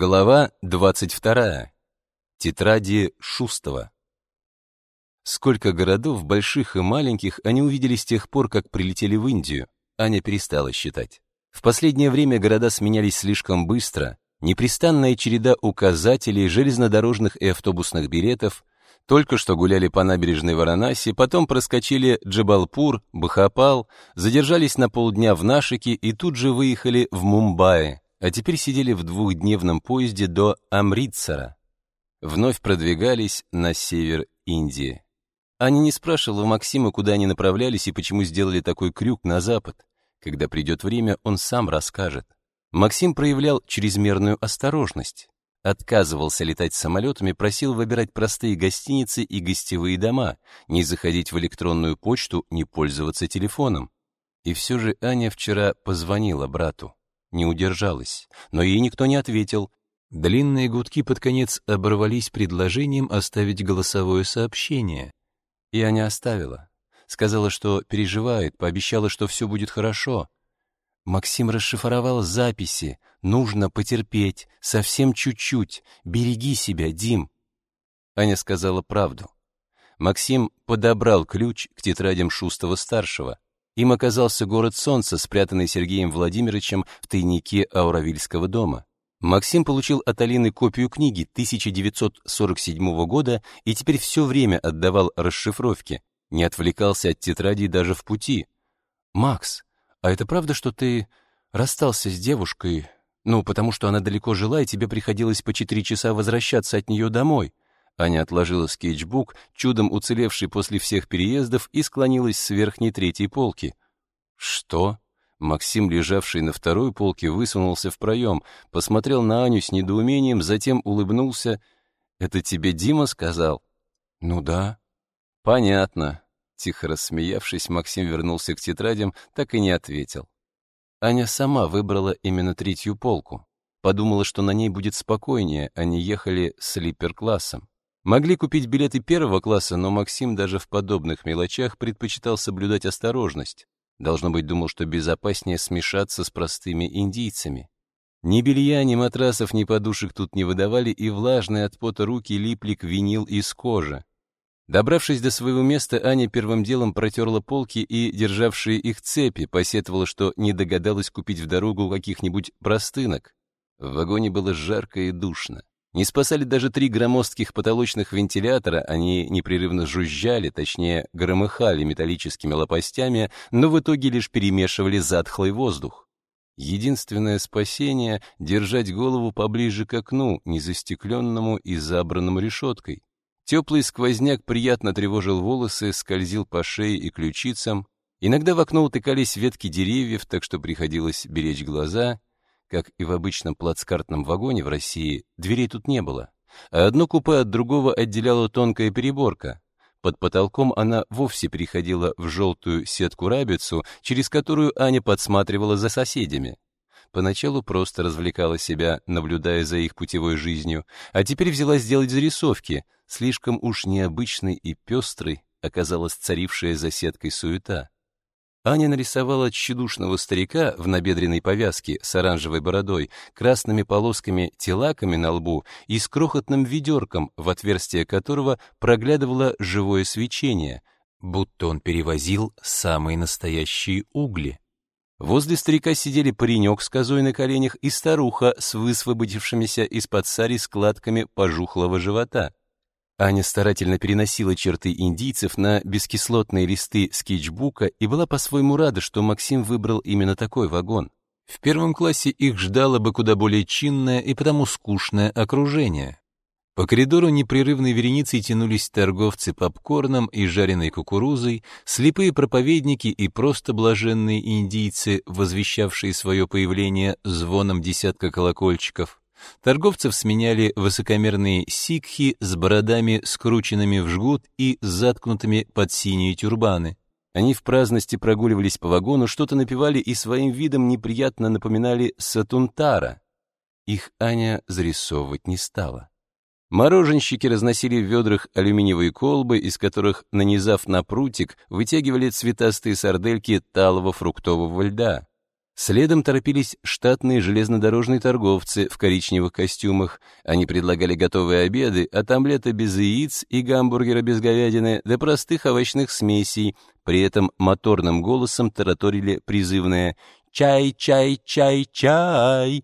Глава 22. Тетради Шустова. Сколько городов, больших и маленьких, они увидели с тех пор, как прилетели в Индию. Аня перестала считать. В последнее время города сменялись слишком быстро. Непрестанная череда указателей, железнодорожных и автобусных билетов. Только что гуляли по набережной Варанаси, потом проскочили Джабалпур, Бахапал, задержались на полдня в Нашике и тут же выехали в Мумбаи а теперь сидели в двухдневном поезде до Амритсара. Вновь продвигались на север Индии. Аня не спрашивала Максима, куда они направлялись и почему сделали такой крюк на запад. Когда придет время, он сам расскажет. Максим проявлял чрезмерную осторожность. Отказывался летать самолетами, просил выбирать простые гостиницы и гостевые дома, не заходить в электронную почту, не пользоваться телефоном. И все же Аня вчера позвонила брату не удержалась, но ей никто не ответил. Длинные гудки под конец оборвались предложением оставить голосовое сообщение. И Аня оставила. Сказала, что переживает, пообещала, что все будет хорошо. Максим расшифровал записи. «Нужно потерпеть, совсем чуть-чуть. Береги себя, Дим». Аня сказала правду. Максим подобрал ключ к тетрадям Шустова-старшего. Им оказался город Солнца, спрятанный Сергеем Владимировичем в тайнике Ауравильского дома. Максим получил от Алины копию книги 1947 года и теперь все время отдавал расшифровки, не отвлекался от тетрадей даже в пути. «Макс, а это правда, что ты расстался с девушкой, ну, потому что она далеко жила, и тебе приходилось по четыре часа возвращаться от нее домой?» Аня отложила скетчбук, чудом уцелевший после всех переездов, и склонилась с верхней третьей полки. «Что?» Максим, лежавший на второй полке, высунулся в проем, посмотрел на Аню с недоумением, затем улыбнулся. «Это тебе Дима сказал?» «Ну да». «Понятно». Тихо рассмеявшись, Максим вернулся к тетрадям, так и не ответил. Аня сама выбрала именно третью полку. Подумала, что на ней будет спокойнее, они ехали слипер-классом. Могли купить билеты первого класса, но Максим даже в подобных мелочах предпочитал соблюдать осторожность. Должно быть, думал, что безопаснее смешаться с простыми индийцами. Ни белья, ни матрасов, ни подушек тут не выдавали, и влажные от пота руки липли к винил из кожи. Добравшись до своего места, Аня первым делом протерла полки и, державшие их цепи, посетовала, что не догадалась купить в дорогу каких-нибудь простынок. В вагоне было жарко и душно. Не спасали даже три громоздких потолочных вентилятора, они непрерывно жужжали, точнее, громыхали металлическими лопастями, но в итоге лишь перемешивали затхлый воздух. Единственное спасение — держать голову поближе к окну, незастекленному и забранному решеткой. Теплый сквозняк приятно тревожил волосы, скользил по шее и ключицам. Иногда в окно утыкались ветки деревьев, так что приходилось беречь глаза — как и в обычном плацкартном вагоне в России, дверей тут не было, а одно купе от другого отделяла тонкая переборка. Под потолком она вовсе переходила в желтую сетку-рабицу, через которую Аня подсматривала за соседями. Поначалу просто развлекала себя, наблюдая за их путевой жизнью, а теперь взялась делать зарисовки. Слишком уж необычной и пестрой оказалась царившая за сеткой суета. Аня нарисовала тщедушного старика в набедренной повязке с оранжевой бородой, красными полосками телаками на лбу и с крохотным ведерком, в отверстие которого проглядывало живое свечение, будто он перевозил самые настоящие угли. Возле старика сидели паренек с козой на коленях и старуха с высвободившимися из-под сари складками пожухлого живота. Аня старательно переносила черты индийцев на бескислотные листы скетчбука и была по-своему рада, что Максим выбрал именно такой вагон. В первом классе их ждало бы куда более чинное и потому скучное окружение. По коридору непрерывной вереницей тянулись торговцы попкорном и жареной кукурузой, слепые проповедники и просто блаженные индийцы, возвещавшие свое появление звоном десятка колокольчиков. Торговцев сменяли высокомерные сикхи с бородами, скрученными в жгут и заткнутыми под синие тюрбаны. Они в праздности прогуливались по вагону, что-то напевали и своим видом неприятно напоминали Сатунтара. Их Аня зарисовывать не стала. Мороженщики разносили в ведрах алюминиевые колбы, из которых, нанизав на прутик, вытягивали цветастые сардельки талого фруктового льда. Следом торопились штатные железнодорожные торговцы в коричневых костюмах. Они предлагали готовые обеды, от омлета без яиц и гамбургера без говядины до простых овощных смесей. При этом моторным голосом тараторили призывное «Чай, чай, чай, чай!».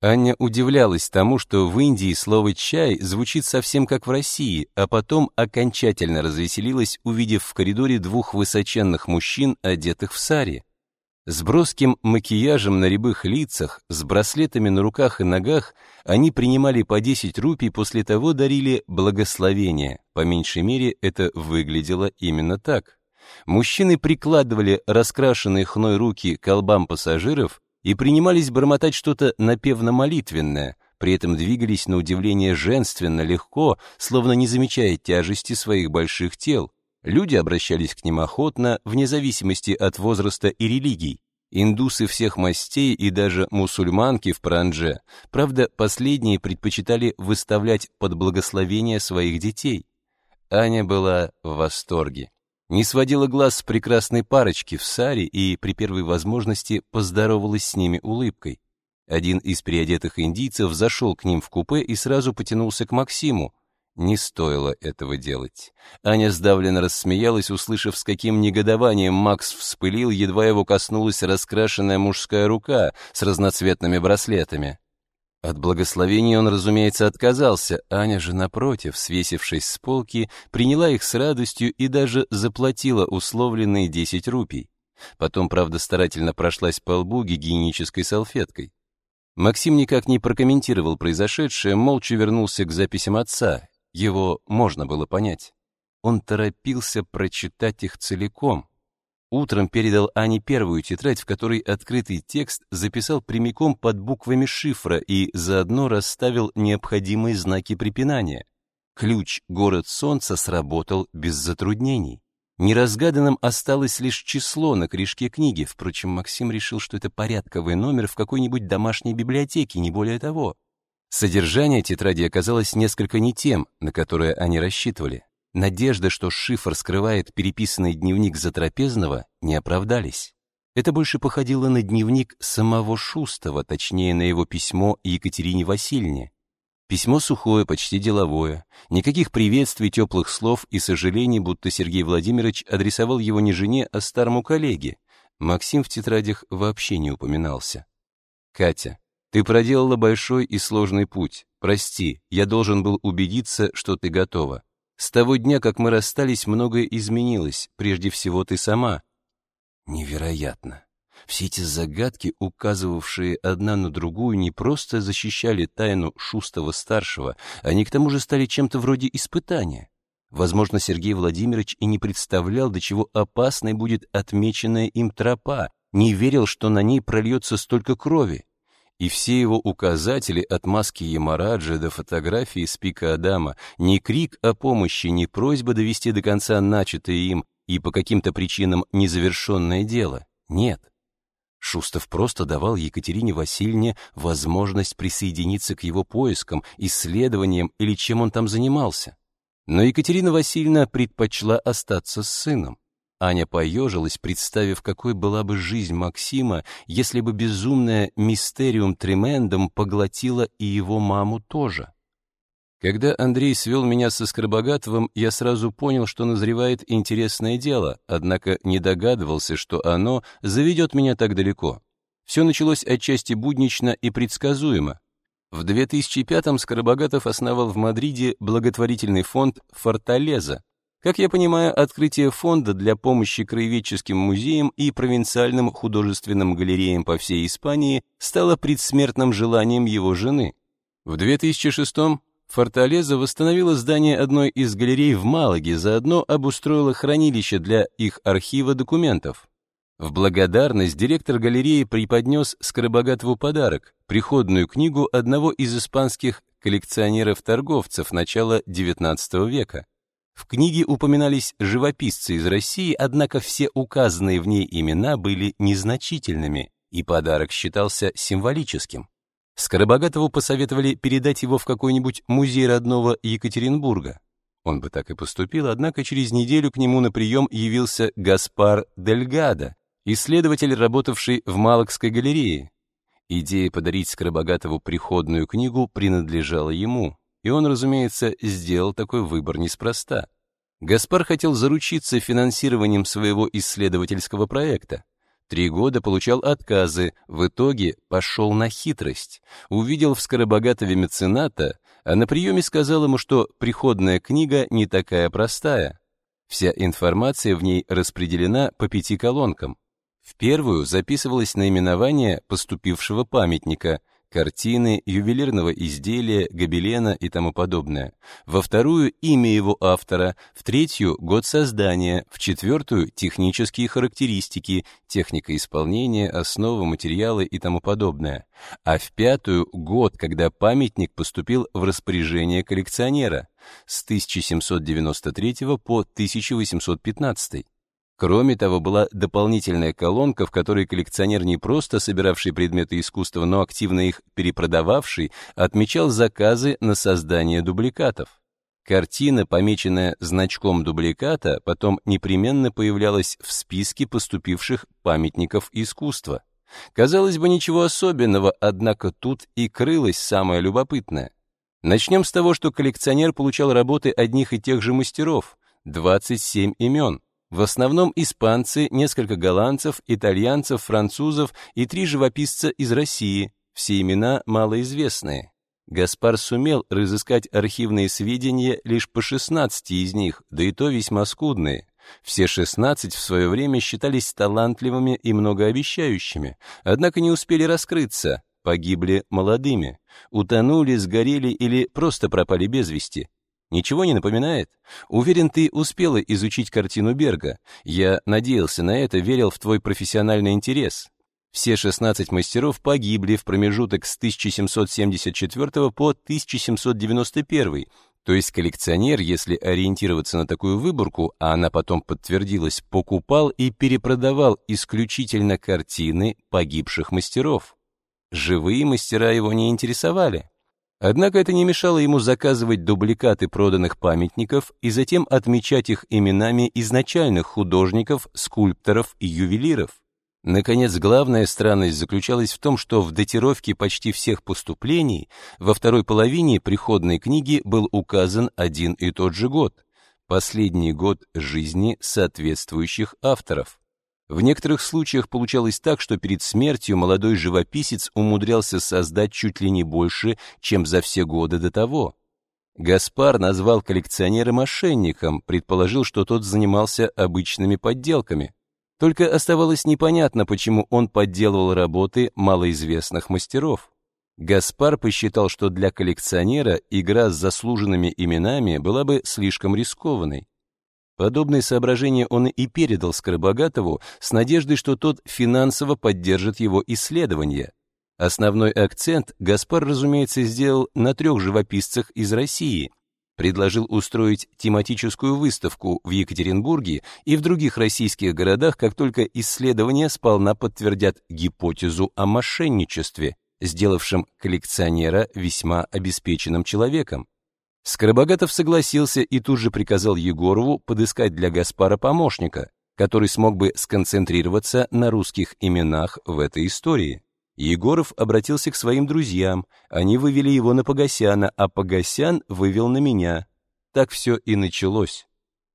Аня удивлялась тому, что в Индии слово «чай» звучит совсем как в России, а потом окончательно развеселилась, увидев в коридоре двух высоченных мужчин, одетых в сари. С броским макияжем на рябых лицах, с браслетами на руках и ногах, они принимали по 10 рупий, после того дарили благословение. По меньшей мере, это выглядело именно так. Мужчины прикладывали раскрашенные хной руки к колбам пассажиров и принимались бормотать что-то напевно-молитвенное, при этом двигались на удивление женственно, легко, словно не замечая тяжести своих больших тел. Люди обращались к ним охотно, вне зависимости от возраста и религий. Индусы всех мастей и даже мусульманки в Пранже, правда, последние предпочитали выставлять под благословение своих детей. Аня была в восторге. Не сводила глаз с прекрасной парочки в саре и при первой возможности поздоровалась с ними улыбкой. Один из приодетых индийцев зашел к ним в купе и сразу потянулся к Максиму. Не стоило этого делать. Аня сдавленно рассмеялась, услышав, с каким негодованием Макс вспылил, едва его коснулась раскрашенная мужская рука с разноцветными браслетами. От благословения он, разумеется, отказался. Аня же, напротив, свесившись с полки, приняла их с радостью и даже заплатила условленные 10 рупий. Потом, правда, старательно прошлась по лбу гигиенической салфеткой. Максим никак не прокомментировал произошедшее, молча вернулся к записям отца. Его можно было понять. Он торопился прочитать их целиком. Утром передал Ане первую тетрадь, в которой открытый текст записал прямиком под буквами шифра и заодно расставил необходимые знаки препинания. Ключ «Город солнца» сработал без затруднений. Неразгаданным осталось лишь число на крышке книги. Впрочем, Максим решил, что это порядковый номер в какой-нибудь домашней библиотеке, не более того. Содержание тетради оказалось несколько не тем, на которое они рассчитывали. Надежды, что шифр скрывает переписанный дневник Затрапезного, не оправдались. Это больше походило на дневник самого Шустова, точнее, на его письмо Екатерине Васильевне. Письмо сухое, почти деловое, никаких приветствий, теплых слов и сожалений, будто Сергей Владимирович адресовал его не жене, а старому коллеге. Максим в тетрадях вообще не упоминался. «Катя, ты проделала большой и сложный путь. Прости, я должен был убедиться, что ты готова. С того дня, как мы расстались, многое изменилось, прежде всего ты сама. Невероятно. Все эти загадки, указывавшие одна на другую, не просто защищали тайну Шустова-старшего, они к тому же стали чем-то вроде испытания. Возможно, Сергей Владимирович и не представлял, до чего опасной будет отмеченная им тропа, не верил, что на ней прольется столько крови и все его указатели от маски Ямараджа до фотографии с пика Адама, ни крик о помощи, ни просьба довести до конца начатое им и по каким-то причинам незавершенное дело. Нет. Шустов просто давал Екатерине Васильевне возможность присоединиться к его поискам, исследованиям или чем он там занимался. Но Екатерина Васильевна предпочла остаться с сыном. Аня поежилась, представив, какой была бы жизнь Максима, если бы безумная мистериум тремендом поглотила и его маму тоже. Когда Андрей свел меня со Скоробогатовым, я сразу понял, что назревает интересное дело, однако не догадывался, что оно заведет меня так далеко. Все началось отчасти буднично и предсказуемо. В 2005-м Скоробогатов основал в Мадриде благотворительный фонд «Форталеза», как я понимаю, открытие фонда для помощи краеведческим музеям и провинциальным художественным галереям по всей Испании стало предсмертным желанием его жены. В 2006-м Форталеза восстановила здание одной из галерей в Малаге, заодно обустроила хранилище для их архива документов. В благодарность директор галереи преподнес Скоробогатову подарок — приходную книгу одного из испанских коллекционеров-торговцев начала XIX века. В книге упоминались живописцы из России, однако все указанные в ней имена были незначительными, и подарок считался символическим. Скоробогатову посоветовали передать его в какой-нибудь музей родного Екатеринбурга. Он бы так и поступил, однако через неделю к нему на прием явился Гаспар Дельгадо, исследователь, работавший в Малокской галерее. Идея подарить Скоробогатову приходную книгу принадлежала ему, и он, разумеется, сделал такой выбор неспроста. Гаспар хотел заручиться финансированием своего исследовательского проекта. Три года получал отказы, в итоге пошел на хитрость. Увидел в Скоробогатове мецената, а на приеме сказал ему, что приходная книга не такая простая. Вся информация в ней распределена по пяти колонкам. В первую записывалось наименование поступившего памятника, картины, ювелирного изделия, гобелена и тому подобное. Во вторую — имя его автора, в третью — год создания, в четвертую — технические характеристики, техника исполнения, основы, материалы и тому подобное. А в пятую — год, когда памятник поступил в распоряжение коллекционера с 1793 по 1815. Кроме того, была дополнительная колонка, в которой коллекционер, не просто собиравший предметы искусства, но активно их перепродававший, отмечал заказы на создание дубликатов. Картина, помеченная значком дубликата, потом непременно появлялась в списке поступивших памятников искусства. Казалось бы, ничего особенного, однако тут и крылось самое любопытное. Начнем с того, что коллекционер получал работы одних и тех же мастеров, 27 имен. В основном испанцы, несколько голландцев, итальянцев, французов и три живописца из России, все имена малоизвестные. Гаспар сумел разыскать архивные сведения лишь по 16 из них, да и то весьма скудные. Все 16 в свое время считались талантливыми и многообещающими, однако не успели раскрыться, погибли молодыми, утонули, сгорели или просто пропали без вести. Ничего не напоминает? Уверен, ты успела изучить картину Берга. Я надеялся на это, верил в твой профессиональный интерес. Все 16 мастеров погибли в промежуток с 1774 по 1791, то есть коллекционер, если ориентироваться на такую выборку, а она потом подтвердилась, покупал и перепродавал исключительно картины погибших мастеров. Живые мастера его не интересовали. Однако это не мешало ему заказывать дубликаты проданных памятников и затем отмечать их именами изначальных художников, скульпторов и ювелиров. Наконец, главная странность заключалась в том, что в датировке почти всех поступлений во второй половине приходной книги был указан один и тот же год, последний год жизни соответствующих авторов. В некоторых случаях получалось так, что перед смертью молодой живописец умудрялся создать чуть ли не больше, чем за все годы до того. Гаспар назвал коллекционера мошенником, предположил, что тот занимался обычными подделками. Только оставалось непонятно, почему он подделывал работы малоизвестных мастеров. Гаспар посчитал, что для коллекционера игра с заслуженными именами была бы слишком рискованной. Подобные соображения он и передал Скоробогатову с надеждой, что тот финансово поддержит его исследования. Основной акцент Гаспар, разумеется, сделал на трех живописцах из России. Предложил устроить тематическую выставку в Екатеринбурге и в других российских городах, как только исследования сполна подтвердят гипотезу о мошенничестве, сделавшем коллекционера весьма обеспеченным человеком. Скоробогатов согласился и тут же приказал Егорову подыскать для Гаспара помощника, который смог бы сконцентрироваться на русских именах в этой истории. Егоров обратился к своим друзьям, они вывели его на Погосяна, а Погосян вывел на меня. Так все и началось.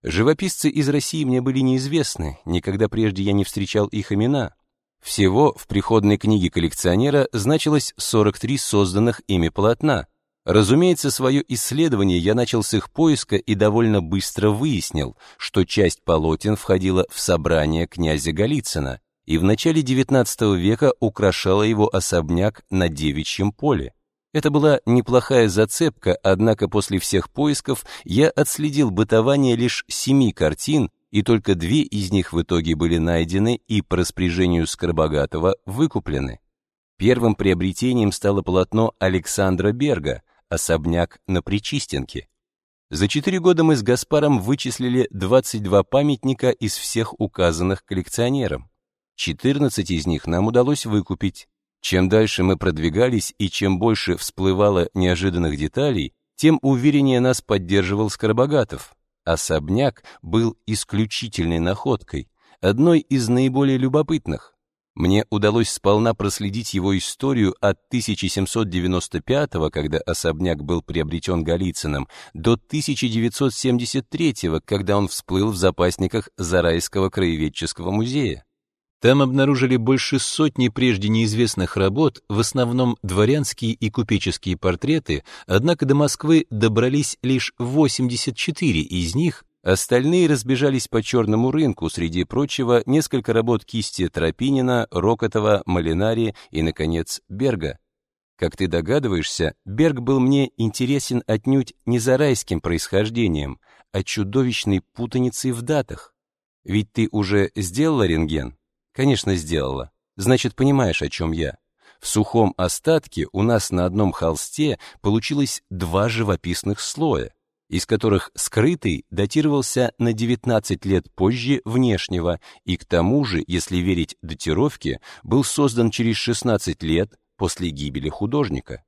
Живописцы из России мне были неизвестны, никогда прежде я не встречал их имена. Всего в приходной книге коллекционера значилось 43 созданных ими полотна, Разумеется, свое исследование я начал с их поиска и довольно быстро выяснил, что часть полотен входила в собрание князя Голицына и в начале XIX века украшала его особняк на Девичьем поле. Это была неплохая зацепка, однако после всех поисков я отследил бытование лишь семи картин, и только две из них в итоге были найдены и по распоряжению Скоробогатова выкуплены. Первым приобретением стало полотно Александра Берга, особняк на Причистенке. За четыре года мы с Гаспаром вычислили 22 памятника из всех указанных коллекционером. 14 из них нам удалось выкупить. Чем дальше мы продвигались и чем больше всплывало неожиданных деталей, тем увереннее нас поддерживал Скоробогатов. Особняк был исключительной находкой. одной из наиболее любопытных. Мне удалось сполна проследить его историю от 1795 когда особняк был приобретен Голицыным, до 1973 когда он всплыл в запасниках Зарайского краеведческого музея. Там обнаружили больше сотни прежде неизвестных работ, в основном дворянские и купеческие портреты, однако до Москвы добрались лишь 84 из них, Остальные разбежались по черному рынку, среди прочего несколько работ кисти Тропинина, Рокотова, Малинари и, наконец, Берга. Как ты догадываешься, Берг был мне интересен отнюдь не за райским происхождением, а чудовищной путаницей в датах. Ведь ты уже сделала рентген? Конечно, сделала. Значит, понимаешь, о чем я. В сухом остатке у нас на одном холсте получилось два живописных слоя из которых скрытый датировался на 19 лет позже внешнего и к тому же, если верить датировке, был создан через 16 лет после гибели художника.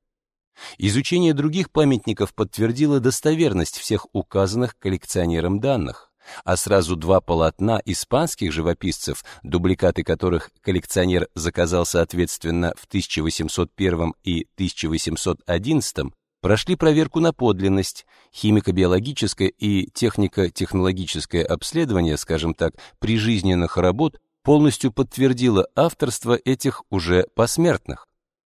Изучение других памятников подтвердило достоверность всех указанных коллекционером данных, а сразу два полотна испанских живописцев, дубликаты которых коллекционер заказал соответственно в 1801 и 1811, прошли проверку на подлинность, химико-биологическое и технико-технологическое обследование, скажем так, прижизненных работ полностью подтвердило авторство этих уже посмертных.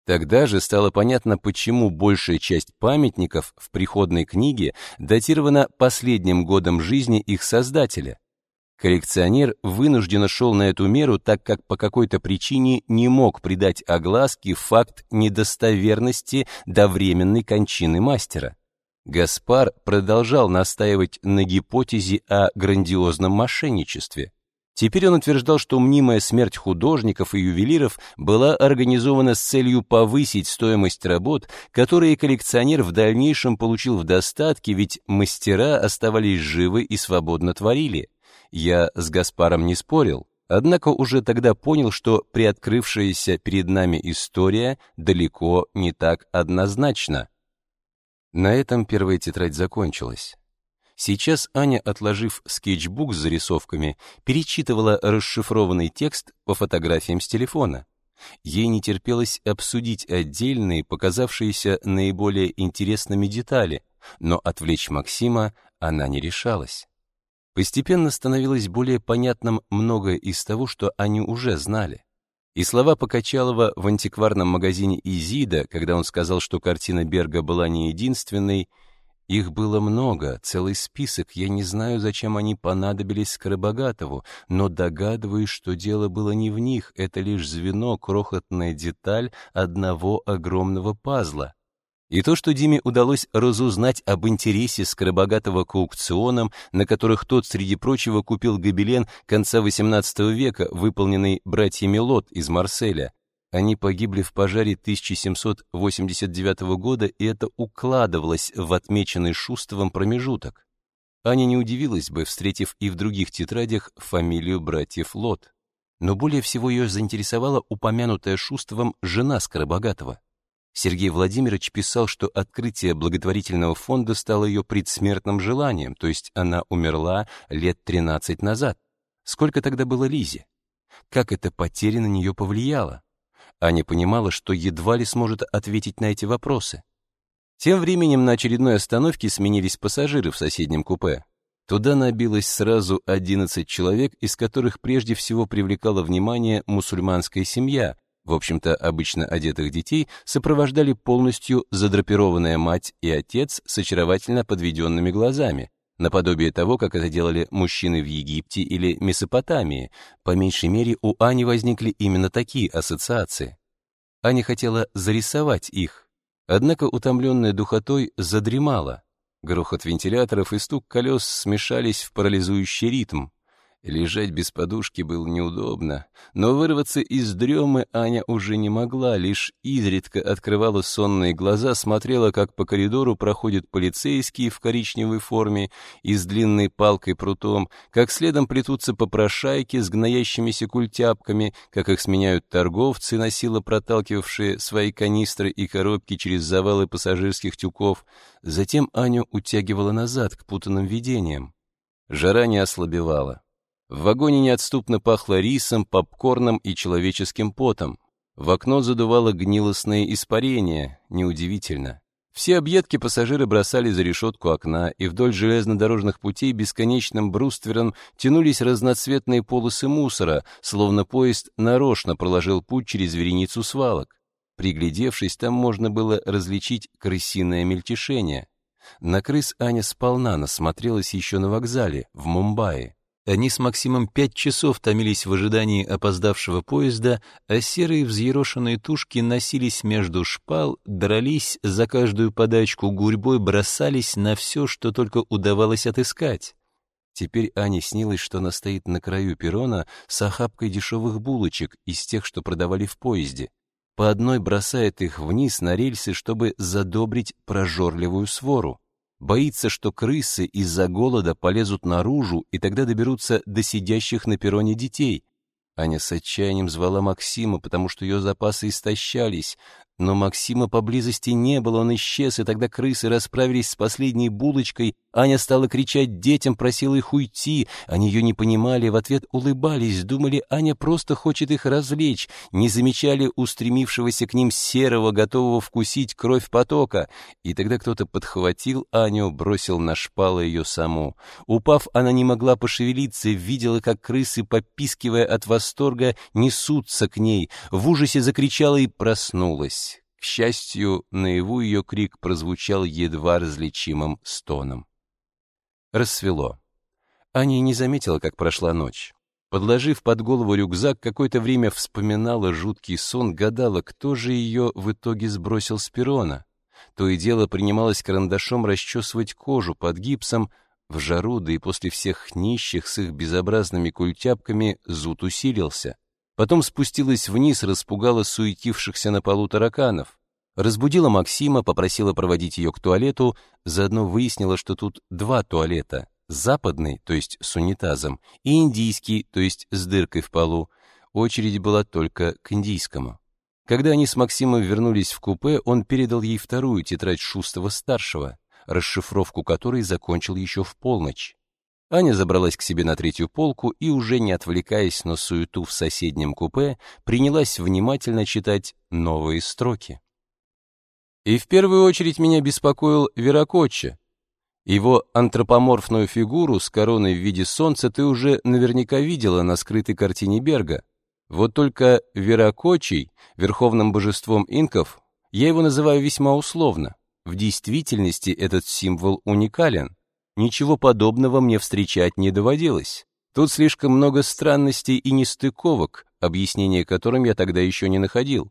Тогда же стало понятно, почему большая часть памятников в приходной книге датирована последним годом жизни их создателя. Коллекционер вынужденно шел на эту меру, так как по какой-то причине не мог придать огласке факт недостоверности довременной кончины мастера. Гаспар продолжал настаивать на гипотезе о грандиозном мошенничестве. Теперь он утверждал, что мнимая смерть художников и ювелиров была организована с целью повысить стоимость работ, которые коллекционер в дальнейшем получил в достатке, ведь мастера оставались живы и свободно творили. Я с Гаспаром не спорил, однако уже тогда понял, что приоткрывшаяся перед нами история далеко не так однозначна. На этом первая тетрадь закончилась. Сейчас Аня, отложив скетчбук с зарисовками, перечитывала расшифрованный текст по фотографиям с телефона. Ей не терпелось обсудить отдельные, показавшиеся наиболее интересными детали, но отвлечь Максима она не решалась. Постепенно становилось более понятным многое из того, что они уже знали. И слова Покачалова в антикварном магазине «Изида», когда он сказал, что картина Берга была не единственной, их было много, целый список, я не знаю, зачем они понадобились Скоробогатову, но догадываюсь, что дело было не в них, это лишь звено, крохотная деталь одного огромного пазла. И то, что Диме удалось разузнать об интересе Скоробогатого к аукционам, на которых тот, среди прочего, купил гобелен конца XVIII века, выполненный братьями Лот из Марселя. Они погибли в пожаре 1789 года, и это укладывалось в отмеченный Шустовым промежуток. Аня не удивилась бы, встретив и в других тетрадях фамилию братьев Лот. Но более всего ее заинтересовала упомянутая Шустовым жена Скоробогатого. Сергей Владимирович писал, что открытие благотворительного фонда стало ее предсмертным желанием, то есть она умерла лет 13 назад. Сколько тогда было Лизе? Как эта потеря на нее повлияла? Аня понимала, что едва ли сможет ответить на эти вопросы. Тем временем на очередной остановке сменились пассажиры в соседнем купе. Туда набилось сразу 11 человек, из которых прежде всего привлекала внимание мусульманская семья, в общем-то, обычно одетых детей сопровождали полностью задрапированная мать и отец с очаровательно подведенными глазами, наподобие того, как это делали мужчины в Египте или Месопотамии. По меньшей мере, у Ани возникли именно такие ассоциации. Аня хотела зарисовать их, однако утомленная духотой задремала. Грохот вентиляторов и стук колес смешались в парализующий ритм. Лежать без подушки было неудобно, но вырваться из дремы Аня уже не могла, лишь изредка открывала сонные глаза, смотрела, как по коридору проходят полицейские в коричневой форме и с длинной палкой-прутом, как следом плетутся попрошайки с гноящимися культяпками, как их сменяют торговцы, носило проталкивавшие свои канистры и коробки через завалы пассажирских тюков. Затем Аню утягивала назад к путанным видениям. Жара не ослабевала. В вагоне неотступно пахло рисом, попкорном и человеческим потом. В окно задувало гнилостное испарение, неудивительно. Все объедки пассажиры бросали за решетку окна, и вдоль железнодорожных путей бесконечным бруствером тянулись разноцветные полосы мусора, словно поезд нарочно проложил путь через вереницу свалок. Приглядевшись, там можно было различить крысиное мельтешение. На крыс Аня сполна насмотрелась еще на вокзале, в Мумбаи. Они с Максимом пять часов томились в ожидании опоздавшего поезда, а серые взъерошенные тушки носились между шпал, дрались за каждую подачку, гурьбой бросались на все, что только удавалось отыскать. Теперь Ане снилось, что она стоит на краю перрона с охапкой дешевых булочек из тех, что продавали в поезде. По одной бросает их вниз на рельсы, чтобы задобрить прожорливую свору. Боится, что крысы из-за голода полезут наружу и тогда доберутся до сидящих на перроне детей. Аня с отчаянием звала Максима, потому что ее запасы истощались, но Максима поблизости не было, он исчез, и тогда крысы расправились с последней булочкой. Аня стала кричать детям, просила их уйти. Они ее не понимали, в ответ улыбались, думали, Аня просто хочет их развлечь, не замечали устремившегося к ним серого, готового вкусить кровь потока. И тогда кто-то подхватил Аню, бросил на шпалы ее саму. Упав, она не могла пошевелиться, видела, как крысы, попискивая от восторга, несутся к ней. В ужасе закричала и проснулась. К счастью, наяву ее крик прозвучал едва различимым стоном. Рассвело. Аня не заметила, как прошла ночь. Подложив под голову рюкзак, какое-то время вспоминала жуткий сон, гадала, кто же ее в итоге сбросил с перрона. То и дело принималась карандашом расчесывать кожу под гипсом, в жару, да и после всех нищих с их безобразными культяпками зуд усилился. Потом спустилась вниз, распугала суетившихся на полу тараканов. Разбудила Максима, попросила проводить ее к туалету, заодно выяснила, что тут два туалета. Западный, то есть с унитазом, и индийский, то есть с дыркой в полу. Очередь была только к индийскому. Когда они с Максимом вернулись в купе, он передал ей вторую тетрадь Шустова-старшего, расшифровку которой закончил еще в полночь. Аня забралась к себе на третью полку и, уже не отвлекаясь на суету в соседнем купе, принялась внимательно читать новые строки. И в первую очередь меня беспокоил Веракочча. Его антропоморфную фигуру с короной в виде солнца ты уже наверняка видела на скрытой картине Берга. Вот только Веракочий, верховным божеством инков, я его называю весьма условно. В действительности этот символ уникален. Ничего подобного мне встречать не доводилось. Тут слишком много странностей и нестыковок, объяснение которым я тогда еще не находил.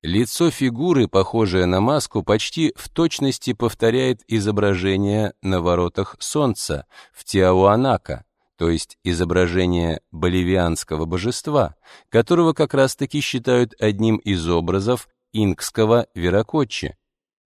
Лицо фигуры, похожее на маску, почти в точности повторяет изображение на воротах солнца в Тиауанака, то есть изображение боливианского божества, которого как раз-таки считают одним из образов инкского Веракоччи.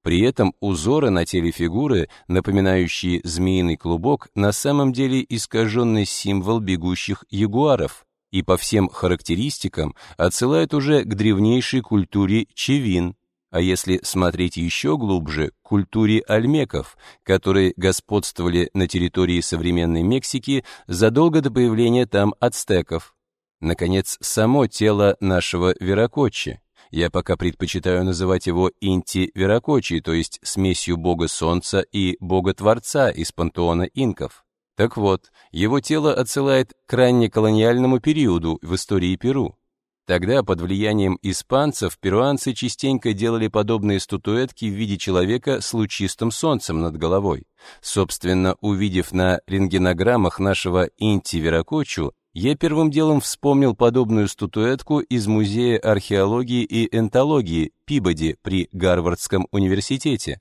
При этом узоры на теле фигуры, напоминающие змеиный клубок, на самом деле искаженный символ бегущих ягуаров и по всем характеристикам отсылают уже к древнейшей культуре чевин, а если смотреть еще глубже, к культуре альмеков, которые господствовали на территории современной Мексики задолго до появления там ацтеков. Наконец, само тело нашего Веракоччи. Я пока предпочитаю называть его Инти-Веракочи, то есть смесью бога солнца и бога-творца из пантеона инков. Так вот, его тело отсылает к раннеколониальному периоду в истории Перу. Тогда под влиянием испанцев перуанцы частенько делали подобные статуэтки в виде человека с лучистым солнцем над головой. Собственно, увидев на рентгенограммах нашего Инти-Веракочу я первым делом вспомнил подобную статуэтку из Музея археологии и энтологии Пибоди при Гарвардском университете.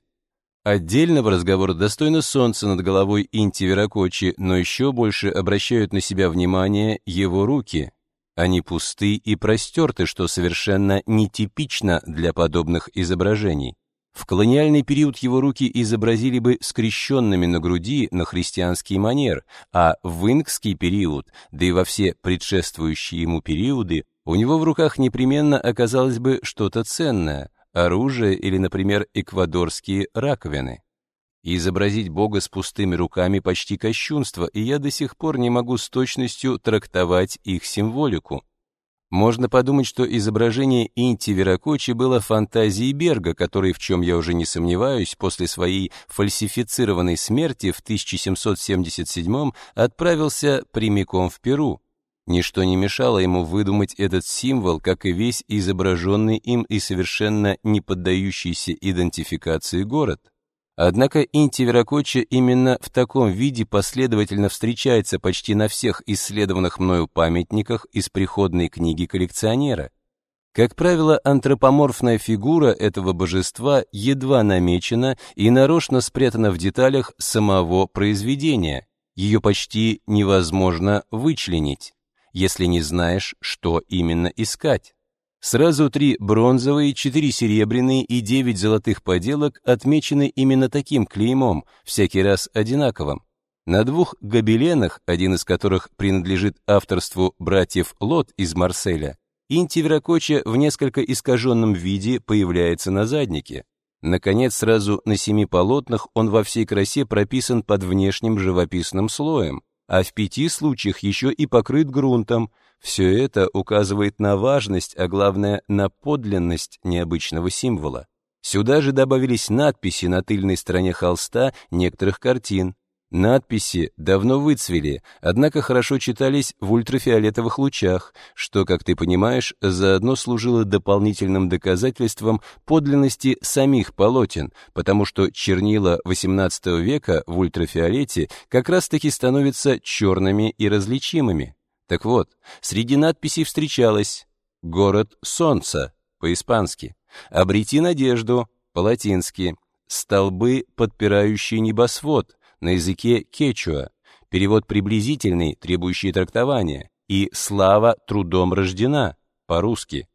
Отдельного разговора достойно солнца над головой Инти Веракочи, но еще больше обращают на себя внимание его руки. Они пусты и простерты, что совершенно нетипично для подобных изображений. В колониальный период его руки изобразили бы скрещенными на груди на христианский манер, а в инкский период, да и во все предшествующие ему периоды, у него в руках непременно оказалось бы что-то ценное, оружие или, например, эквадорские раковины. И изобразить Бога с пустыми руками почти кощунство, и я до сих пор не могу с точностью трактовать их символику. Можно подумать, что изображение Инти Веракочи было фантазией Берга, который, в чем я уже не сомневаюсь, после своей фальсифицированной смерти в 1777 отправился прямиком в Перу. Ничто не мешало ему выдумать этот символ, как и весь изображенный им и совершенно не поддающийся идентификации город. Однако Инти Веракоча именно в таком виде последовательно встречается почти на всех исследованных мною памятниках из приходной книги коллекционера. Как правило, антропоморфная фигура этого божества едва намечена и нарочно спрятана в деталях самого произведения. Ее почти невозможно вычленить, если не знаешь, что именно искать. Сразу три бронзовые, четыре серебряные и девять золотых поделок отмечены именно таким клеймом, всякий раз одинаковым. На двух гобеленах, один из которых принадлежит авторству братьев Лот из Марселя, Инти Веракоча в несколько искаженном виде появляется на заднике. Наконец, сразу на семи полотнах он во всей красе прописан под внешним живописным слоем, а в пяти случаях еще и покрыт грунтом, все это указывает на важность, а главное, на подлинность необычного символа. Сюда же добавились надписи на тыльной стороне холста некоторых картин. Надписи давно выцвели, однако хорошо читались в ультрафиолетовых лучах, что, как ты понимаешь, заодно служило дополнительным доказательством подлинности самих полотен, потому что чернила XVIII века в ультрафиолете как раз-таки становятся черными и различимыми. Так вот, среди надписей встречалось «Город солнца» по-испански, «Обрети надежду» по-латински, «Столбы, подпирающие небосвод» на языке кечуа, перевод приблизительный, требующий трактования, и «Слава трудом рождена» по-русски.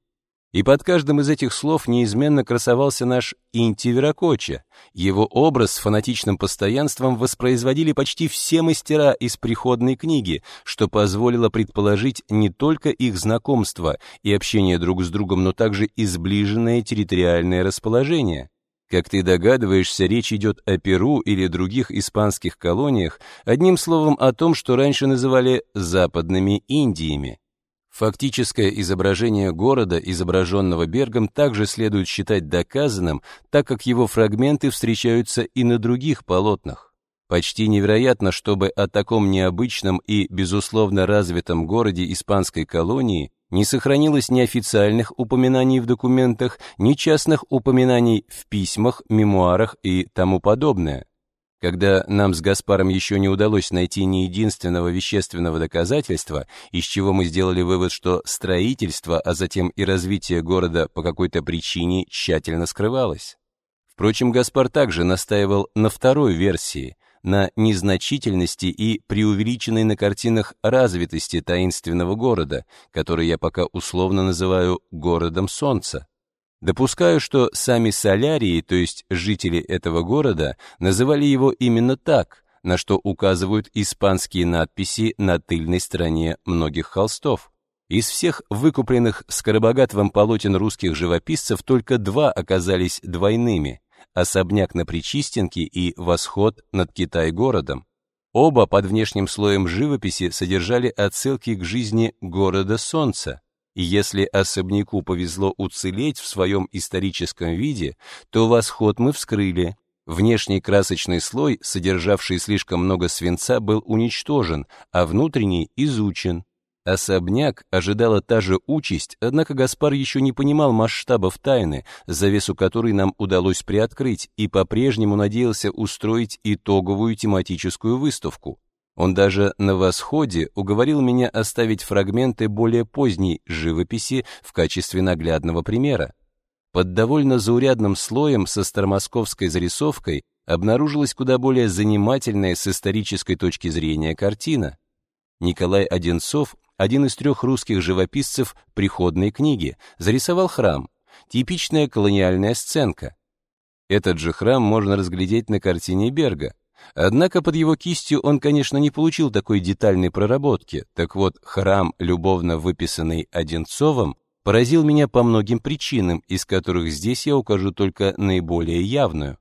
И под каждым из этих слов неизменно красовался наш Инти Веракоча. Его образ с фанатичным постоянством воспроизводили почти все мастера из приходной книги, что позволило предположить не только их знакомство и общение друг с другом, но также и сближенное территориальное расположение. Как ты догадываешься, речь идет о Перу или других испанских колониях, одним словом о том, что раньше называли «западными Индиями». Фактическое изображение города, изображенного Бергом, также следует считать доказанным, так как его фрагменты встречаются и на других полотнах. Почти невероятно, чтобы о таком необычном и, безусловно, развитом городе испанской колонии не сохранилось ни официальных упоминаний в документах, ни частных упоминаний в письмах, мемуарах и тому подобное. Когда нам с Гаспаром еще не удалось найти ни единственного вещественного доказательства, из чего мы сделали вывод, что строительство, а затем и развитие города по какой-то причине тщательно скрывалось. Впрочем, Гаспар также настаивал на второй версии, на незначительности и преувеличенной на картинах развитости таинственного города, который я пока условно называю «городом солнца». Допускаю, что сами солярии, то есть жители этого города, называли его именно так, на что указывают испанские надписи на тыльной стороне многих холстов. Из всех выкупленных Скоробогатовым полотен русских живописцев только два оказались двойными – особняк на Причистенке и восход над Китай-городом. Оба под внешним слоем живописи содержали отсылки к жизни города Солнца. И если особняку повезло уцелеть в своем историческом виде, то восход мы вскрыли. Внешний красочный слой, содержавший слишком много свинца, был уничтожен, а внутренний изучен. Особняк ожидала та же участь, однако Гаспар еще не понимал масштабов тайны, завесу которой нам удалось приоткрыть, и по-прежнему надеялся устроить итоговую тематическую выставку. Он даже на восходе уговорил меня оставить фрагменты более поздней живописи в качестве наглядного примера. Под довольно заурядным слоем со старомосковской зарисовкой обнаружилась куда более занимательная с исторической точки зрения картина. Николай Одинцов, один из трех русских живописцев приходной книги, зарисовал храм, типичная колониальная сценка. Этот же храм можно разглядеть на картине Берга. Однако под его кистью он, конечно, не получил такой детальной проработки. Так вот, храм, любовно выписанный Одинцовым, поразил меня по многим причинам, из которых здесь я укажу только наиболее явную.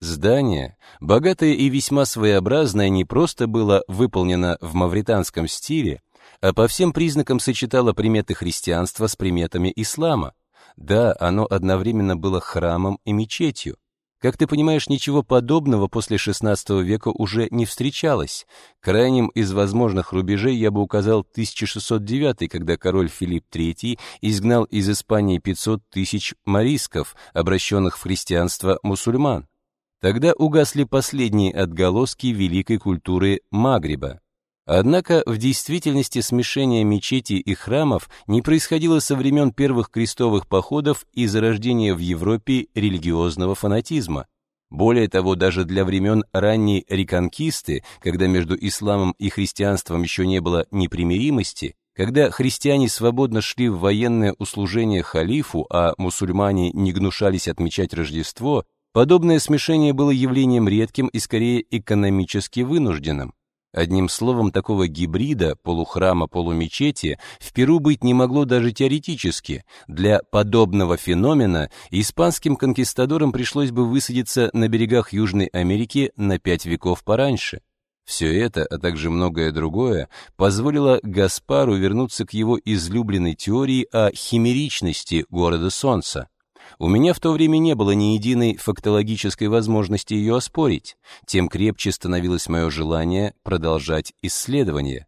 Здание, богатое и весьма своеобразное, не просто было выполнено в мавританском стиле, а по всем признакам сочетало приметы христианства с приметами ислама. Да, оно одновременно было храмом и мечетью. Как ты понимаешь, ничего подобного после XVI века уже не встречалось. Крайним из возможных рубежей я бы указал 1609, когда король Филипп III изгнал из Испании 500 тысяч марисков, обращенных в христианство мусульман. Тогда угасли последние отголоски великой культуры Магриба. Однако в действительности смешение мечетей и храмов не происходило со времен первых крестовых походов и зарождения в Европе религиозного фанатизма. Более того, даже для времен ранней реконкисты, когда между исламом и христианством еще не было непримиримости, когда христиане свободно шли в военное услужение халифу, а мусульмане не гнушались отмечать Рождество, подобное смешение было явлением редким и скорее экономически вынужденным. Одним словом, такого гибрида, полухрама-полумечети, в Перу быть не могло даже теоретически. Для подобного феномена испанским конкистадорам пришлось бы высадиться на берегах Южной Америки на пять веков пораньше. Все это, а также многое другое, позволило Гаспару вернуться к его излюбленной теории о химеричности города Солнца. У меня в то время не было ни единой фактологической возможности ее оспорить, тем крепче становилось мое желание продолжать исследование.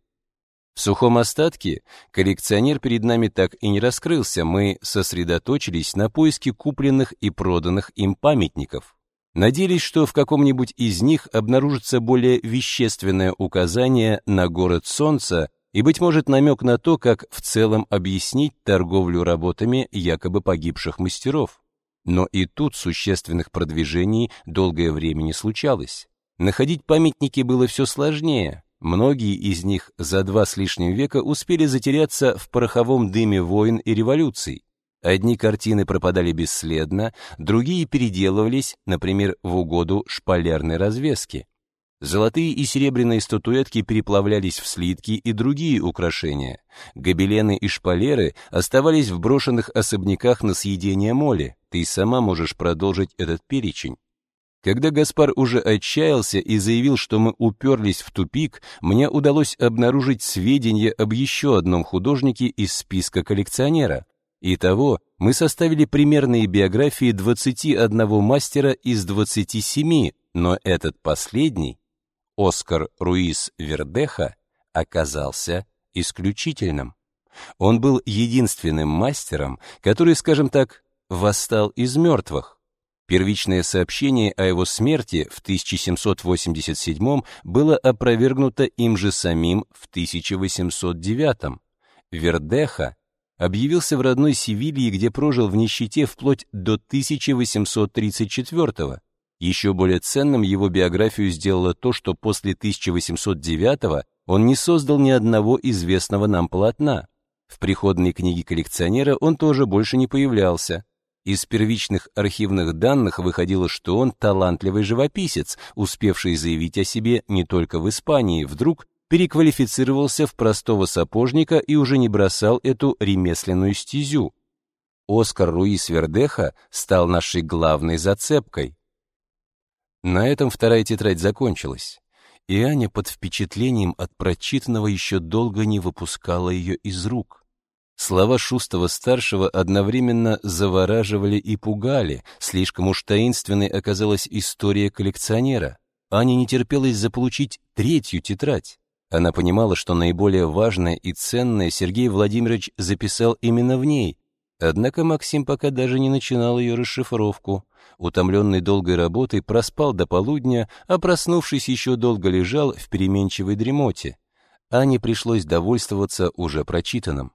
В сухом остатке коллекционер перед нами так и не раскрылся, мы сосредоточились на поиске купленных и проданных им памятников. Надеялись, что в каком-нибудь из них обнаружится более вещественное указание на город Солнца и, быть может, намек на то, как в целом объяснить торговлю работами якобы погибших мастеров. Но и тут существенных продвижений долгое время не случалось. Находить памятники было все сложнее. Многие из них за два с лишним века успели затеряться в пороховом дыме войн и революций. Одни картины пропадали бесследно, другие переделывались, например, в угоду шпалерной развески. Золотые и серебряные статуэтки переплавлялись в слитки и другие украшения. Гобелены и шпалеры оставались в брошенных особняках на съедение моли. Ты сама можешь продолжить этот перечень. Когда Гаспар уже отчаялся и заявил, что мы уперлись в тупик, мне удалось обнаружить сведения об еще одном художнике из списка коллекционера. Итого, мы составили примерные биографии 21 мастера из 27, но этот последний Оскар Руис Вердеха оказался исключительным. Он был единственным мастером, который, скажем так, восстал из мертвых. Первичное сообщение о его смерти в 1787 было опровергнуто им же самим в 1809. Вердеха объявился в родной Севилье, где прожил в нищете вплоть до 1834 года. Еще более ценным его биографию сделало то, что после 1809 он не создал ни одного известного нам полотна. В приходной книге коллекционера он тоже больше не появлялся. Из первичных архивных данных выходило, что он талантливый живописец, успевший заявить о себе не только в Испании, вдруг переквалифицировался в простого сапожника и уже не бросал эту ремесленную стезю. Оскар Руис Вердеха стал нашей главной зацепкой. На этом вторая тетрадь закончилась, и Аня под впечатлением от прочитанного еще долго не выпускала ее из рук. Слова Шустова-старшего одновременно завораживали и пугали, слишком уж таинственной оказалась история коллекционера. Аня не терпелась заполучить третью тетрадь. Она понимала, что наиболее важное и ценное Сергей Владимирович записал именно в ней, однако Максим пока даже не начинал ее расшифровку утомленный долгой работой, проспал до полудня, а проснувшись еще долго лежал в переменчивой дремоте. Ане пришлось довольствоваться уже прочитанным.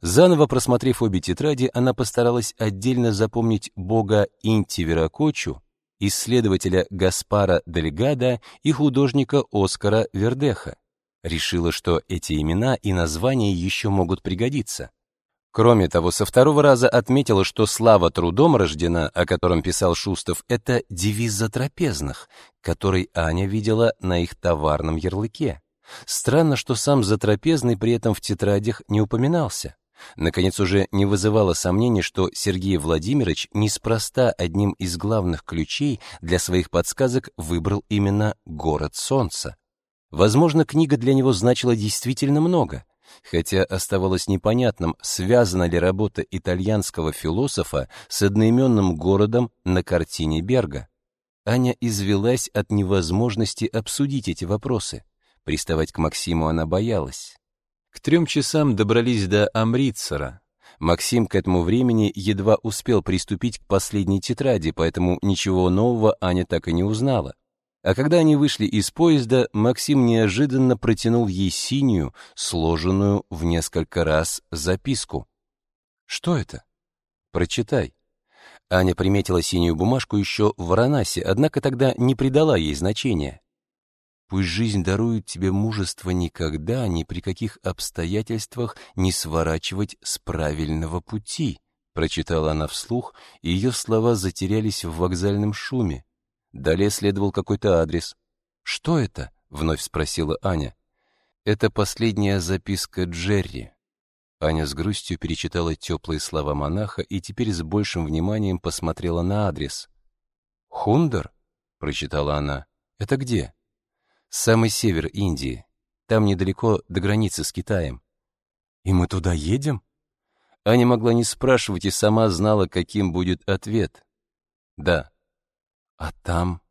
Заново просмотрев обе тетради, она постаралась отдельно запомнить бога Инти Веракочу, исследователя Гаспара Дельгада и художника Оскара Вердеха. Решила, что эти имена и названия еще могут пригодиться. Кроме того, со второго раза отметила, что слава трудом рождена, о котором писал Шустов, это девиз затрапезных, который Аня видела на их товарном ярлыке. Странно, что сам затрапезный при этом в тетрадях не упоминался. Наконец, уже не вызывало сомнений, что Сергей Владимирович неспроста одним из главных ключей для своих подсказок выбрал именно «Город солнца». Возможно, книга для него значила действительно много, хотя оставалось непонятным, связана ли работа итальянского философа с одноименным городом на картине Берга. Аня извелась от невозможности обсудить эти вопросы. Приставать к Максиму она боялась. К трем часам добрались до Амритсара. Максим к этому времени едва успел приступить к последней тетради, поэтому ничего нового Аня так и не узнала. А когда они вышли из поезда, Максим неожиданно протянул ей синюю, сложенную в несколько раз записку. «Что это?» «Прочитай». Аня приметила синюю бумажку еще в Варанасе, однако тогда не придала ей значения. Пусть жизнь дарует тебе мужество никогда, ни при каких обстоятельствах не сворачивать с правильного пути, прочитала она вслух, и ее слова затерялись в вокзальном шуме. Далее следовал какой-то адрес. Что это? вновь спросила Аня. Это последняя записка Джерри. Аня с грустью перечитала теплые слова монаха и теперь с большим вниманием посмотрела на адрес. «Хундер?» — прочитала она. «Это где?» Самый север Индии. Там недалеко до границы с Китаем. И мы туда едем? Аня могла не спрашивать и сама знала, каким будет ответ. Да. А там?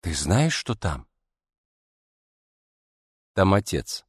Ты знаешь, что там? Там отец.